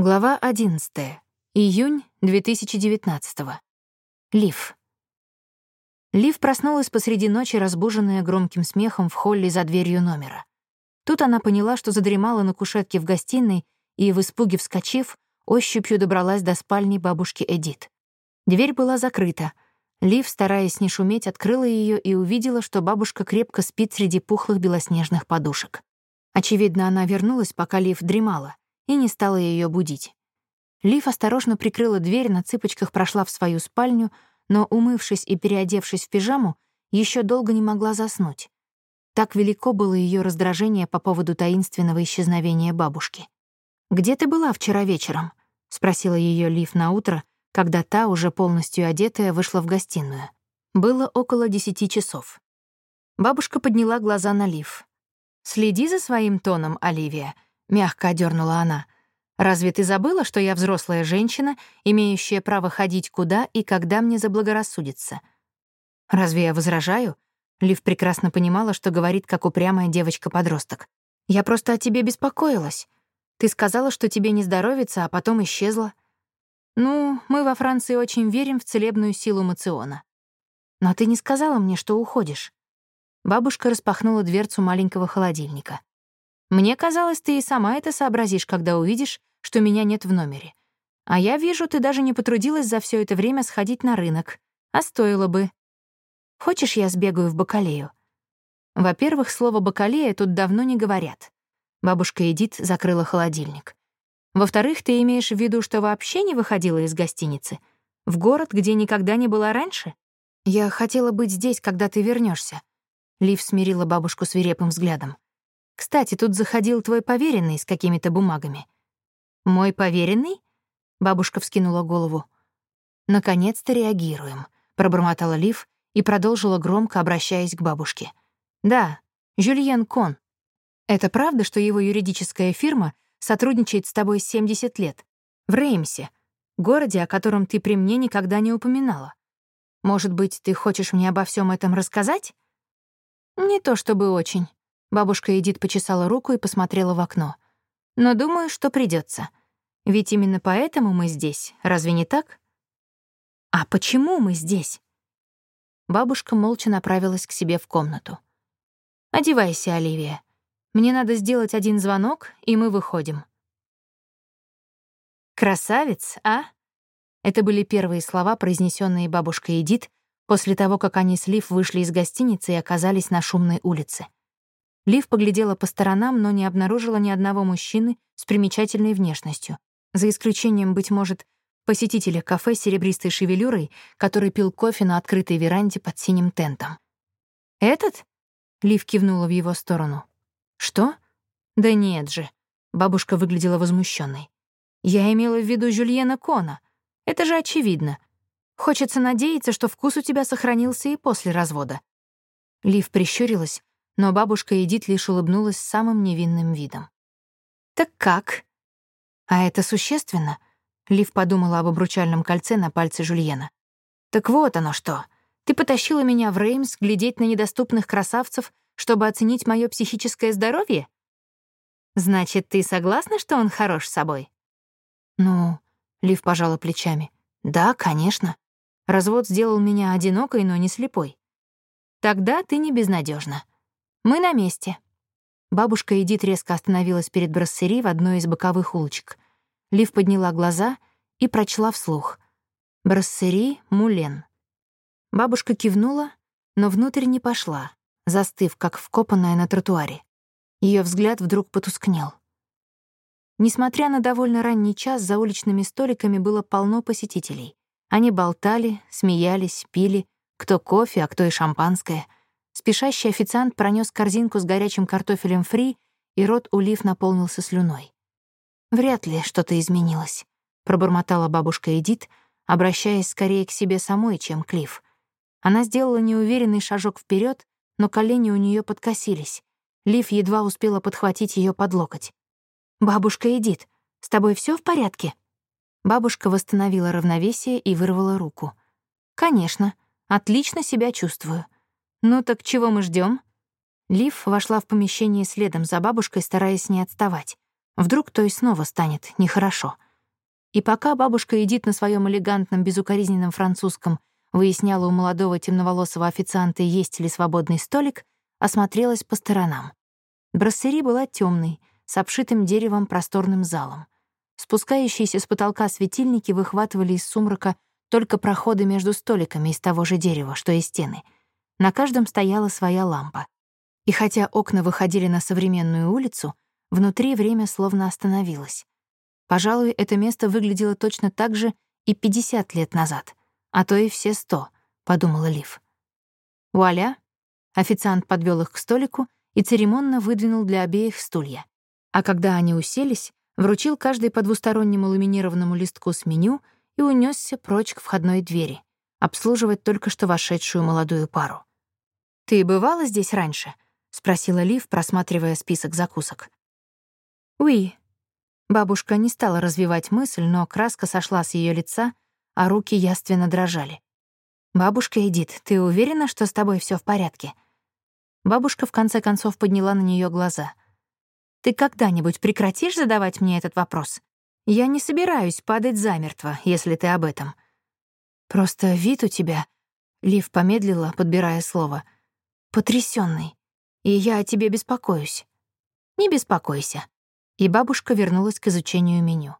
Глава 11. Июнь 2019. Лив. Лив проснулась посреди ночи, разбуженная громким смехом в холле за дверью номера. Тут она поняла, что задремала на кушетке в гостиной и, в испуге вскочив, ощупью добралась до спальни бабушки Эдит. Дверь была закрыта. Лив, стараясь не шуметь, открыла ее и увидела, что бабушка крепко спит среди пухлых белоснежных подушек. Очевидно, она вернулась, пока Лив дремала — и не стала ее будить. Лив осторожно прикрыла дверь, на цыпочках прошла в свою спальню, но, умывшись и переодевшись в пижаму, еще долго не могла заснуть. Так велико было ее раздражение по поводу таинственного исчезновения бабушки. «Где ты была вчера вечером?» — спросила ее Лив на утро, когда та, уже полностью одетая, вышла в гостиную. Было около десяти часов. Бабушка подняла глаза на Лив. «Следи за своим тоном, Оливия», — мягко одернула она. «Разве ты забыла, что я взрослая женщина, имеющая право ходить куда и когда мне заблагорассудится?» «Разве я возражаю?» Лив прекрасно понимала, что говорит, как упрямая девочка-подросток. «Я просто о тебе беспокоилась. Ты сказала, что тебе не здоровится, а потом исчезла. Ну, мы во Франции очень верим в целебную силу мациона. Но ты не сказала мне, что уходишь». Бабушка распахнула дверцу маленького холодильника. Мне казалось, ты и сама это сообразишь, когда увидишь, что меня нет в номере. А я вижу, ты даже не потрудилась за все это время сходить на рынок. А стоило бы. Хочешь, я сбегаю в бакалею? Во-первых, слово «бакалея» тут давно не говорят. Бабушка Эдит закрыла холодильник. Во-вторых, ты имеешь в виду, что вообще не выходила из гостиницы? В город, где никогда не была раньше? Я хотела быть здесь, когда ты вернешься. Лив смирила бабушку свирепым взглядом. Кстати, тут заходил твой поверенный с какими-то бумагами. Мой поверенный? Бабушка вскинула голову. Наконец-то реагируем, пробормотала Лив и продолжила громко, обращаясь к бабушке. Да, Жюльен Кон. Это правда, что его юридическая фирма сотрудничает с тобой 70 лет? В Реймсе, городе, о котором ты при мне никогда не упоминала. Может быть, ты хочешь мне обо всем этом рассказать? Не то чтобы очень. Бабушка Эдит почесала руку и посмотрела в окно. «Но думаю, что придется. Ведь именно поэтому мы здесь, разве не так?» «А почему мы здесь?» Бабушка молча направилась к себе в комнату. «Одевайся, Оливия. Мне надо сделать один звонок, и мы выходим». «Красавец, а?» Это были первые слова, произнесенные бабушкой Эдит после того, как они с Лив вышли из гостиницы и оказались на шумной улице. Лив поглядела по сторонам, но не обнаружила ни одного мужчины с примечательной внешностью, за исключением, быть может, посетителя кафе с серебристой шевелюрой, который пил кофе на открытой веранде под синим тентом. «Этот?» — Лив кивнула в его сторону. «Что? Да нет же». Бабушка выглядела возмущенной. «Я имела в виду Жюльена Кона. Это же очевидно. Хочется надеяться, что вкус у тебя сохранился и после развода». Лив прищурилась, но бабушка Эдит лишь улыбнулась самым невинным видом. «Так как?» «А это существенно?» Лив подумала об обручальном кольце на пальце Жульена. «Так вот оно что. Ты потащила меня в Реймс глядеть на недоступных красавцев, чтобы оценить мое психическое здоровье? Значит, ты согласна, что он хорош собой?» «Ну...» — Лив пожала плечами. «Да, конечно. Развод сделал меня одинокой, но не слепой. Тогда ты не безнадежна. «Мы на месте». Бабушка Эдит резко остановилась перед броссери в одной из боковых улочек. Лив подняла глаза и прочла вслух. «Броссери Мулен». Бабушка кивнула, но внутрь не пошла, застыв, как вкопанная на тротуаре. Ее взгляд вдруг потускнел. Несмотря на довольно ранний час, за уличными столиками было полно посетителей. Они болтали, смеялись, пили, кто кофе, а кто и шампанское — Спешащий официант пронес корзинку с горячим картофелем фри, и рот у Лив наполнился слюной. «Вряд ли что-то изменилось», — пробормотала бабушка Эдит, обращаясь скорее к себе самой, чем к Лив. Она сделала неуверенный шажок вперед, но колени у нее подкосились. Лив едва успела подхватить ее под локоть. «Бабушка Эдит, с тобой все в порядке?» Бабушка восстановила равновесие и вырвала руку. «Конечно, отлично себя чувствую. «Ну так чего мы ждем? Лив вошла в помещение следом за бабушкой, стараясь не отставать. Вдруг то и снова станет нехорошо. И пока бабушка Эдит на своем элегантном, безукоризненном французском выясняла у молодого темноволосого официанта, есть ли свободный столик, осмотрелась по сторонам. Брассери была темной, с обшитым деревом просторным залом. Спускающиеся с потолка светильники выхватывали из сумрака только проходы между столиками из того же дерева, что и стены. На каждом стояла своя лампа. И хотя окна выходили на современную улицу, внутри время словно остановилось. Пожалуй, это место выглядело точно так же и 50 лет назад, а то и все 100, подумала Лив. Вуаля! Официант подвел их к столику и церемонно выдвинул для обеих стулья. А когда они уселись, вручил каждой по двустороннему ламинированному листку с меню и унесся прочь к входной двери, обслуживать только что вошедшую молодую пару. «Ты бывала здесь раньше?» — спросила Лив, просматривая список закусок. «Уи». Бабушка не стала развивать мысль, но краска сошла с ее лица, а руки яственно дрожали. «Бабушка Эдит, ты уверена, что с тобой все в порядке?» Бабушка в конце концов подняла на нее глаза. «Ты когда-нибудь прекратишь задавать мне этот вопрос? Я не собираюсь падать замертво, если ты об этом». «Просто вид у тебя...» Лив помедлила, подбирая слово. «Потрясённый. И я о тебе беспокоюсь». «Не беспокойся». И бабушка вернулась к изучению меню.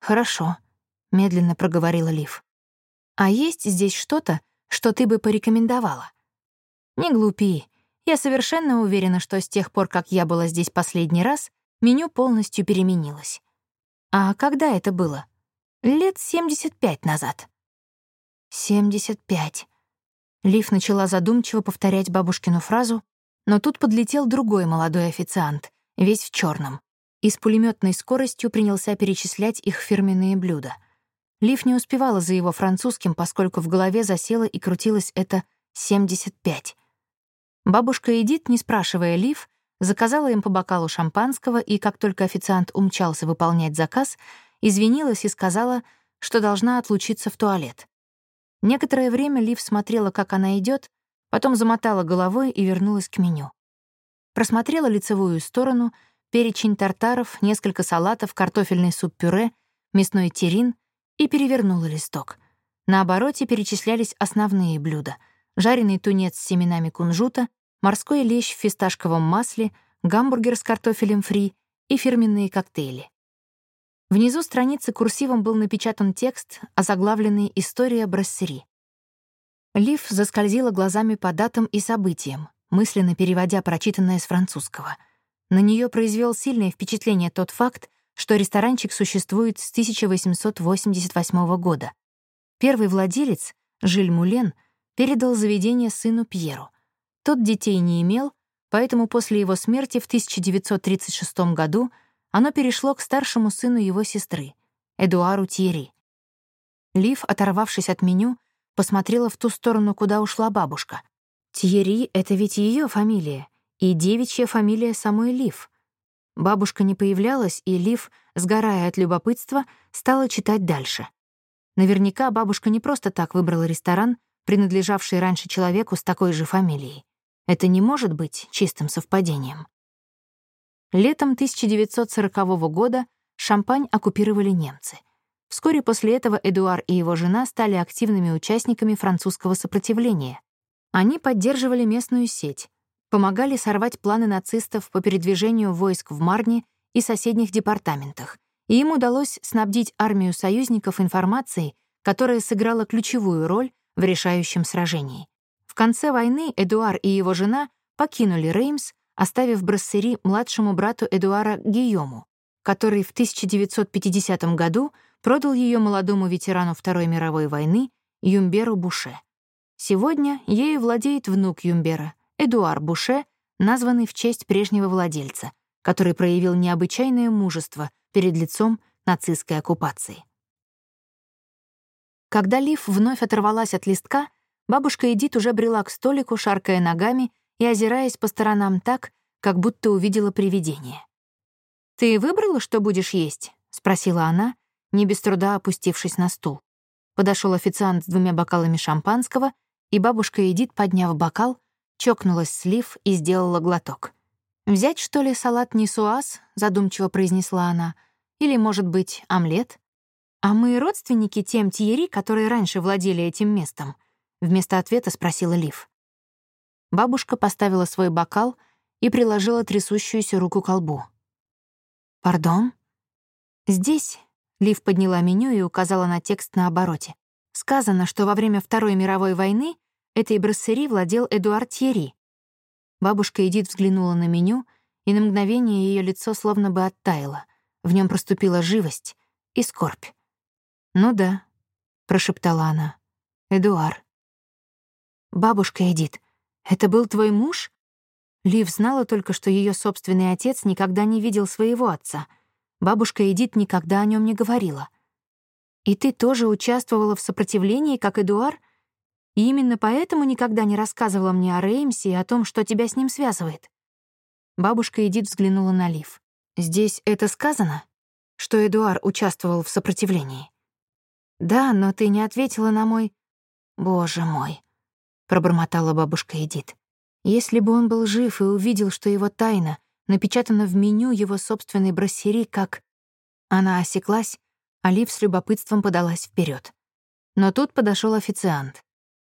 «Хорошо», — медленно проговорила Лив. «А есть здесь что-то, что ты бы порекомендовала?» «Не глупи. Я совершенно уверена, что с тех пор, как я была здесь последний раз, меню полностью переменилось. А когда это было? Лет 75 назад. 75. Лив начала задумчиво повторять бабушкину фразу, но тут подлетел другой молодой официант, весь в черном, и с пулеметной скоростью принялся перечислять их фирменные блюда. Лив не успевала за его французским, поскольку в голове засело и крутилось это 75. Бабушка Эдит, не спрашивая Лив, заказала им по бокалу шампанского, и как только официант умчался выполнять заказ, извинилась и сказала, что должна отлучиться в туалет. Некоторое время Лив смотрела, как она идет, потом замотала головой и вернулась к меню. Просмотрела лицевую сторону, перечень тартаров, несколько салатов, картофельный суп-пюре, мясной терин и перевернула листок. На обороте перечислялись основные блюда — жареный тунец с семенами кунжута, морской лещ в фисташковом масле, гамбургер с картофелем фри и фирменные коктейли. Внизу страницы курсивом был напечатан текст, озаглавленный «История брассери». Лив заскользила глазами по датам и событиям, мысленно переводя прочитанное с французского. На нее произвел сильное впечатление тот факт, что ресторанчик существует с 1888 года. Первый владелец, Жиль Мулен, передал заведение сыну Пьеру. Тот детей не имел, поэтому после его смерти в 1936 году оно перешло к старшему сыну его сестры, Эдуару Тьерри. Лив, оторвавшись от меню, посмотрела в ту сторону, куда ушла бабушка. Тьерри — это ведь ее фамилия, и девичья фамилия самой Лив. Бабушка не появлялась, и Лив, сгорая от любопытства, стала читать дальше. Наверняка бабушка не просто так выбрала ресторан, принадлежавший раньше человеку с такой же фамилией. Это не может быть чистым совпадением. Летом 1940 года Шампань оккупировали немцы. Вскоре после этого Эдуар и его жена стали активными участниками французского сопротивления. Они поддерживали местную сеть, помогали сорвать планы нацистов по передвижению войск в Марне и соседних департаментах, и им удалось снабдить армию союзников информацией, которая сыграла ключевую роль в решающем сражении конце войны Эдуар и его жена покинули Реймс, оставив Брассери младшему брату Эдуара Гийому, который в 1950 году продал ее молодому ветерану Второй мировой войны Юмберу Буше. Сегодня ею владеет внук Юмбера, Эдуар Буше, названный в честь прежнего владельца, который проявил необычайное мужество перед лицом нацистской оккупации. Когда Лив вновь оторвалась от листка, Бабушка Эдит уже брела к столику, шаркая ногами и озираясь по сторонам так, как будто увидела привидение. «Ты выбрала, что будешь есть?» — спросила она, не без труда опустившись на стул. Подошел официант с двумя бокалами шампанского, и бабушка Эдит, подняв бокал, чокнулась слив и сделала глоток. «Взять, что ли, салат нисуаз?» — задумчиво произнесла она. «Или, может быть, омлет?» «А мы родственники тем Тьерри, которые раньше владели этим местом?» Вместо ответа спросила Лив. Бабушка поставила свой бокал и приложила трясущуюся руку к колбу. «Пардон?» «Здесь», — Лив подняла меню и указала на текст на обороте, сказано, что во время Второй мировой войны этой броссери владел Эдуард Тьерри. Бабушка Эдит взглянула на меню, и на мгновение ее лицо словно бы оттаяло. В нем проступила живость и скорбь. «Ну да», — прошептала она, — «Эдуар». «Бабушка Эдит, это был твой муж?» Лив знала только, что ее собственный отец никогда не видел своего отца. Бабушка Эдит никогда о нем не говорила. «И ты тоже участвовала в сопротивлении, как Эдуар? И именно поэтому никогда не рассказывала мне о Реймсе и о том, что тебя с ним связывает?» Бабушка Эдит взглянула на Лив. «Здесь это сказано? Что Эдуар участвовал в сопротивлении?» «Да, но ты не ответила на мой...» «Боже мой», — пробормотала бабушка Эдит. Если бы он был жив и увидел, что его тайна напечатана в меню его собственной броссери, как... Она осеклась, а Лив с любопытством подалась вперед. Но тут подошел официант.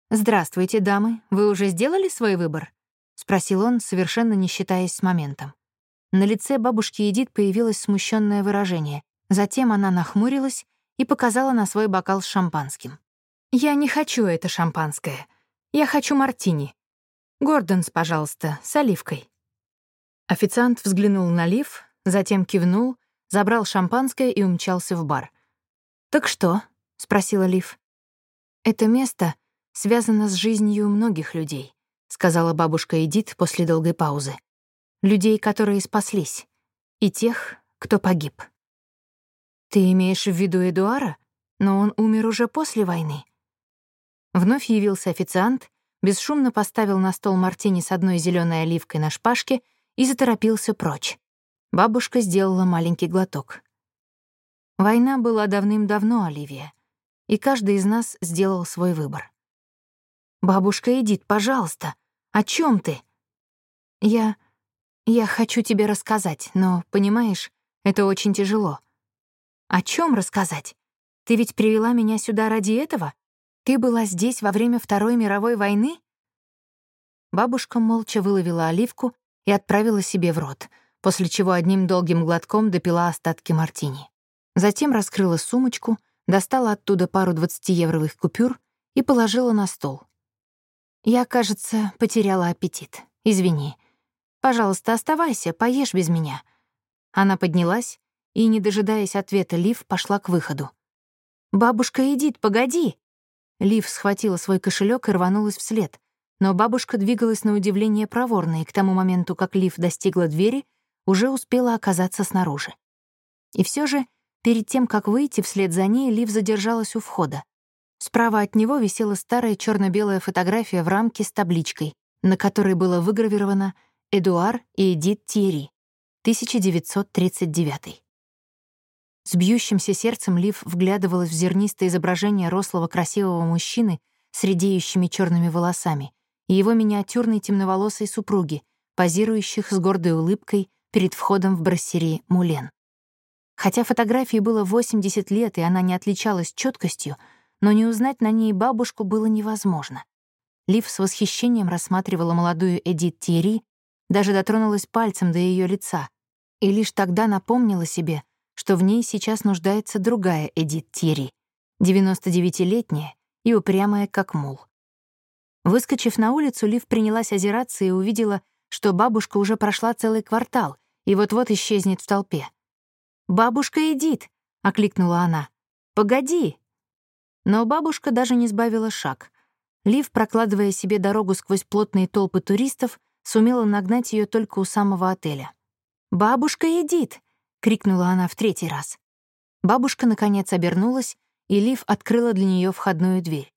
«Здравствуйте, дамы, вы уже сделали свой выбор?» — спросил он, совершенно не считаясь с моментом. На лице бабушки Эдит появилось смущенное выражение. Затем она нахмурилась и показала на свой бокал с шампанским. «Я не хочу это шампанское. Я хочу мартини. «Гордонс, пожалуйста, с оливкой». Официант взглянул на Лив, затем кивнул, забрал шампанское и умчался в бар. «Так что?» — спросила Лив. «Это место связано с жизнью многих людей», — сказала бабушка Эдит после долгой паузы. «Людей, которые спаслись, и тех, кто погиб». «Ты имеешь в виду Эдуара? Но он умер уже после войны». Вновь явился официант бесшумно поставил на стол мартини с одной зеленой оливкой на шпажке и заторопился прочь. Бабушка сделала маленький глоток. Война была давным-давно, Оливия, и каждый из нас сделал свой выбор. «Бабушка Эдит, пожалуйста, о чем ты?» «Я... я хочу тебе рассказать, но, понимаешь, это очень тяжело». «О чем рассказать? Ты ведь привела меня сюда ради этого?» Ты была здесь во время Второй мировой войны?» Бабушка молча выловила оливку и отправила себе в рот, после чего одним долгим глотком допила остатки мартини. Затем раскрыла сумочку, достала оттуда пару двадцатиевровых купюр и положила на стол. «Я, кажется, потеряла аппетит. Извини. Пожалуйста, оставайся, поешь без меня». Она поднялась и, не дожидаясь ответа Лив, пошла к выходу. «Бабушка Эдит, погоди!» Лив схватила свой кошелек и рванулась вслед, но бабушка двигалась на удивление проворно, и к тому моменту, как Лив достигла двери, уже успела оказаться снаружи. И все же, перед тем, как выйти вслед за ней, Лив задержалась у входа. Справа от него висела старая черно белая фотография в рамке с табличкой, на которой было выгравировано «Эдуар и Эдит Тьерри, 1939». С бьющимся сердцем Лив вглядывалась в зернистое изображение рослого красивого мужчины с редеющими черными волосами и его миниатюрной темноволосой супруги, позирующих с гордой улыбкой перед входом в брассерии «Мулен». Хотя фотографии было 80 лет, и она не отличалась четкостью, но не узнать на ней бабушку было невозможно. Лив с восхищением рассматривала молодую Эдит Тьерри, даже дотронулась пальцем до ее лица, и лишь тогда напомнила себе, что в ней сейчас нуждается другая Эдит Тьерри, 99-летняя и упрямая, как мул. Выскочив на улицу, Лив принялась озираться и увидела, что бабушка уже прошла целый квартал и вот-вот исчезнет в толпе. «Бабушка Эдит!» — окликнула она. «Погоди!» Но бабушка даже не сбавила шаг. Лив, прокладывая себе дорогу сквозь плотные толпы туристов, сумела нагнать ее только у самого отеля. «Бабушка Эдит!» — крикнула она в третий раз. Бабушка, наконец, обернулась, и Лив открыла для нее входную дверь.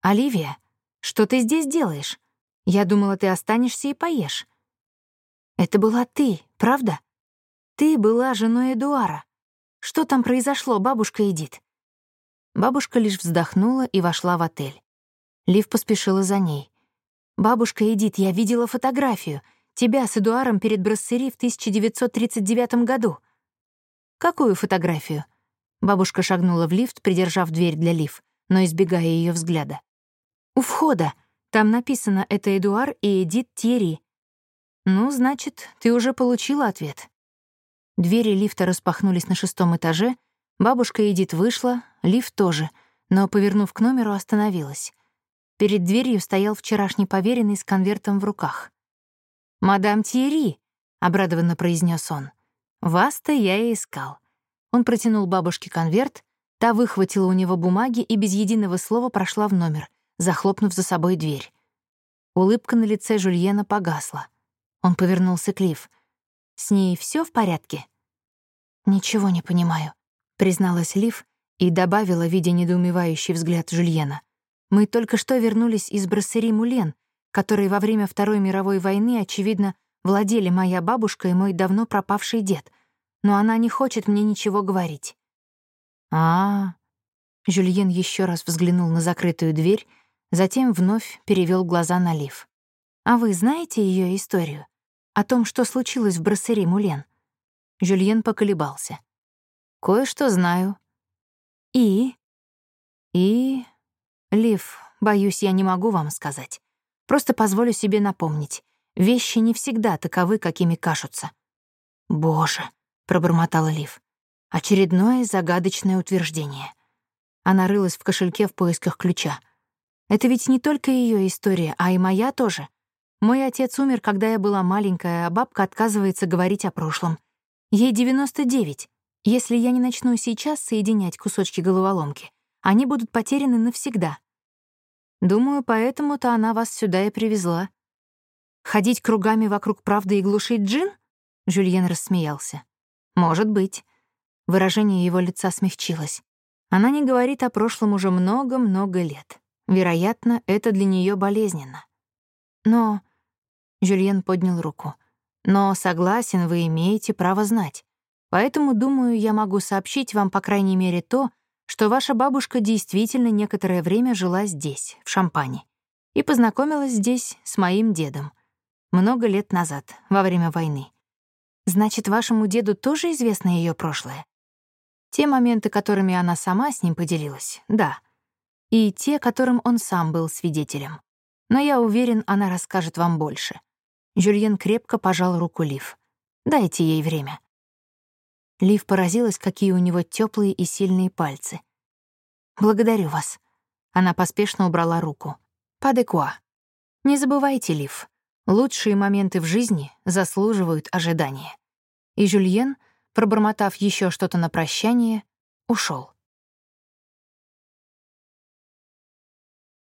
«Оливия, что ты здесь делаешь? Я думала, ты останешься и поешь». «Это была ты, правда? Ты была женой Эдуара. Что там произошло, бабушка Эдит?» Бабушка лишь вздохнула и вошла в отель. Лив поспешила за ней. «Бабушка Эдит, я видела фотографию. Тебя с Эдуаром перед Брассери в 1939 году. Какую фотографию? Бабушка шагнула в лифт, придержав дверь для Лив, но избегая ее взгляда. «У входа. Там написано «Это Эдуар и Эдит Тьерри». «Ну, значит, ты уже получила ответ». Двери лифта распахнулись на шестом этаже, бабушка Эдит вышла, лифт тоже, но, повернув к номеру, остановилась. Перед дверью стоял вчерашний поверенный с конвертом в руках. «Мадам Тьерри», — обрадованно произнес он, — «вас-то я и искал». Он протянул бабушке конверт, та выхватила у него бумаги и без единого слова прошла в номер, захлопнув за собой дверь. Улыбка на лице Жульена погасла. Он повернулся к Лив. «С ней все в порядке?» «Ничего не понимаю», — призналась Лив и добавила, видя недоумевающий взгляд Жульена. «Мы только что вернулись из броссери Мулен, которой во время Второй мировой войны, очевидно, владели моя бабушка и мой давно пропавший дед, но она не хочет мне ничего говорить». «А-а-а», Жюльен еще раз взглянул на закрытую дверь, затем вновь перевел глаза на Лив. «А вы знаете ее историю? О том, что случилось в броссери Мулен?» Жюльен поколебался. «Кое-что знаю». «И?» «И...» «Лив, боюсь, я не могу вам сказать. Просто позволю себе напомнить. Вещи не всегда таковы, какими кажутся». «Боже», — пробормотала Лив. Очередное загадочное утверждение. Она рылась в кошельке в поисках ключа. Это ведь не только ее история, а и моя тоже. Мой отец умер, когда я была маленькая, а бабка отказывается говорить о прошлом. Ей 99. Если я не начну сейчас соединять кусочки головоломки, они будут потеряны навсегда. Думаю, поэтому-то она вас сюда и привезла. Ходить кругами вокруг правды и глушить джин? Жюльен рассмеялся. Может быть. Выражение его лица смягчилось. Она не говорит о прошлом уже много-много лет. Вероятно, это для нее болезненно. Но... Жюльен поднял руку. Но, согласен, вы имеете право знать. Поэтому, думаю, я могу сообщить вам, по крайней мере, то, что ваша бабушка действительно некоторое время жила здесь, в Шампане, и познакомилась здесь с моим дедом. Много лет назад, во время войны. Значит, вашему деду тоже известно ее прошлое? Те моменты, которыми она сама с ним поделилась, да и те, которым он сам был свидетелем. Но я уверен, она расскажет вам больше. Жюльен крепко пожал руку Лив. Дайте ей время. Лив поразилась, какие у него теплые и сильные пальцы. «Благодарю вас». Она поспешно убрала руку. «Падекуа». Не забывайте, Лив, лучшие моменты в жизни заслуживают ожидания. И Жюльен, пробормотав еще что-то на прощание, ушел.